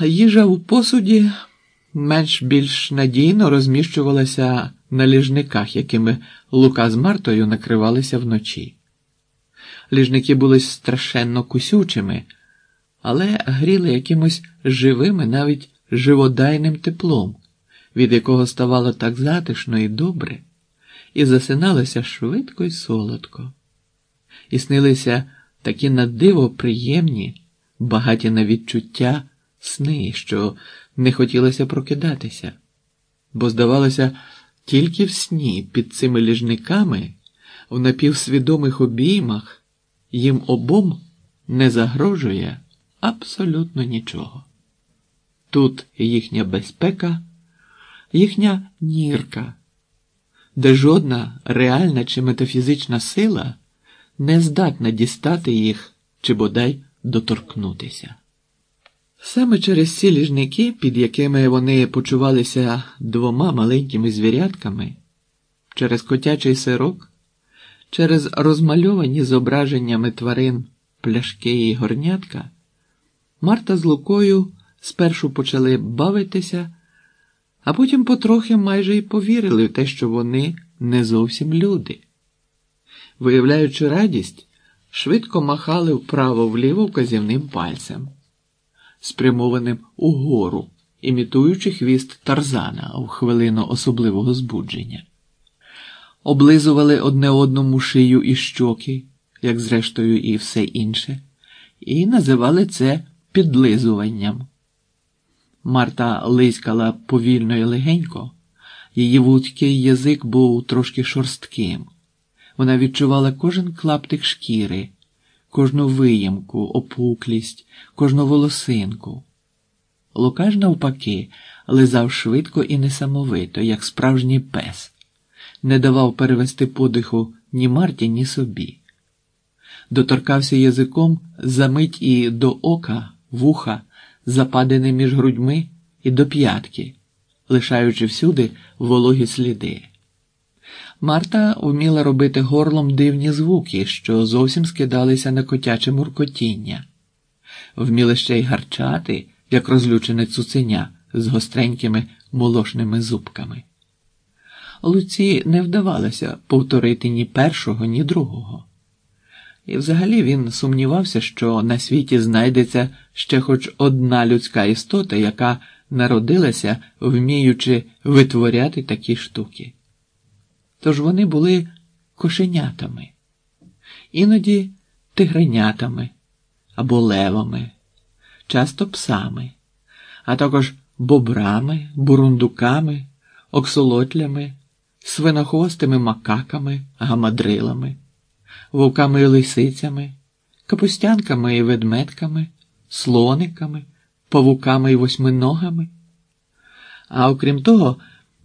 А їжа у посуді менш більш надійно розміщувалася на ліжниках, якими Лука з Мартою накривалися вночі. Ліжники були страшенно кусючими, але гріли якимось живим навіть живодайним теплом, від якого ставало так затишно і добре, і засиналося швидко й солодко. І снилися такі надиво приємні, багаті на відчуття сни, що не хотілося прокидатися, бо, здавалося, тільки в сні під цими ліжниками, в напівсвідомих обіймах, їм обом не загрожує абсолютно нічого. Тут їхня безпека, їхня нірка, де жодна реальна чи метафізична сила не здатна дістати їх чи бодай доторкнутися. Саме через ці ліжники, під якими вони почувалися двома маленькими звірятками, через котячий сирок, через розмальовані зображеннями тварин пляшки і горнятка, Марта з Лукою спершу почали бавитися, а потім потрохи майже й повірили в те, що вони не зовсім люди. Виявляючи радість, швидко махали вправо-вліво вказівним пальцем спрямованим угору, імітуючи хвіст тарзана у хвилину особливого збудження, облизували одне одному шию і щоки, як зрештою і все інше, і називали це підлизуванням. Марта лискала повільно і легенько, її вудкий язик був трошки шорстким. Вона відчувала кожен клаптик шкіри кожну виємку, опуклість, кожну волосинку. Лука ж, навпаки, лизав швидко і несамовито, як справжній пес, не давав перевести подиху ні Марті, ні собі. Доторкався язиком за мить і до ока, вуха, западене між грудьми і до п'ятки, лишаючи всюди вологі сліди. Марта вміла робити горлом дивні звуки, що зовсім скидалися на котяче муркотіння, вміла ще й гарчати, як розлючене цуценя з гостренькими молошними зубками. Луці не вдавалося повторити ні першого, ні другого. І взагалі він сумнівався, що на світі знайдеться ще хоч одна людська істота, яка народилася, вміючи витворяти такі штуки. Тож вони були кошенятами, іноді тигренятами або левами, часто псами, а також бобрами, бурундуками, оксолотлями, свинохвостими макаками, гамадрилами, вовками і лисицями, капустянками і ведмедками, слониками, павуками і восьминогами. А окрім того,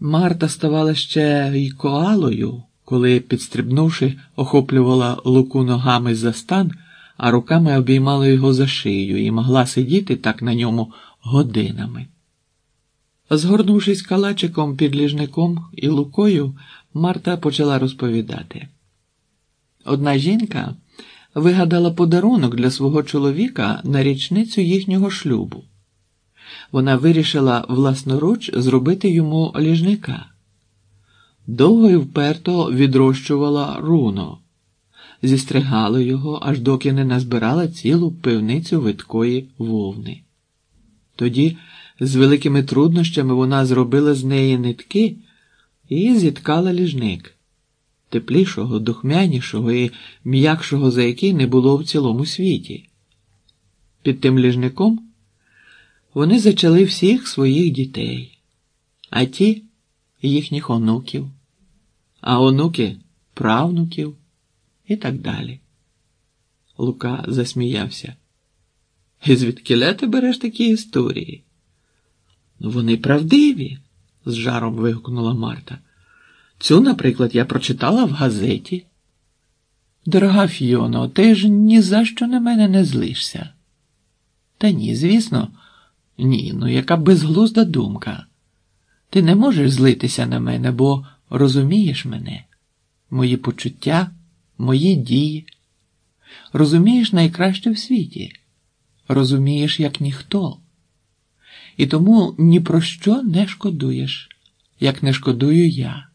Марта ставала ще й коалою, коли, підстрибнувши, охоплювала луку ногами за стан, а руками обіймала його за шию і могла сидіти так на ньому годинами. Згорнувшись калачиком під ліжником і лукою, Марта почала розповідати. Одна жінка вигадала подарунок для свого чоловіка на річницю їхнього шлюбу вона вирішила власноруч зробити йому ліжника. Довго і вперто відрощувала руно, зістригала його, аж доки не назбирала цілу пивницю видкої вовни. Тоді з великими труднощами вона зробила з неї нитки і зіткала ліжник, теплішого, духмянішого і м'якшого за який не було в цілому світі. Під тим ліжником вони зачали всіх своїх дітей, а ті їхніх онуків, а онуки правнуків і так далі. Лука засміявся. І звідкіля ти береш такі історії? Вони правдиві, з жаром вигукнула Марта. Цю, наприклад, я прочитала в газеті. Дорога Фіоно, ти ж ні за що на мене не злишся. Та ні, звісно. Ні, ну яка безглузда думка. Ти не можеш злитися на мене, бо розумієш мене, мої почуття, мої дії. Розумієш найкраще в світі, розумієш, як ніхто. і тому ні про що не шкодуєш, як не шкодую я.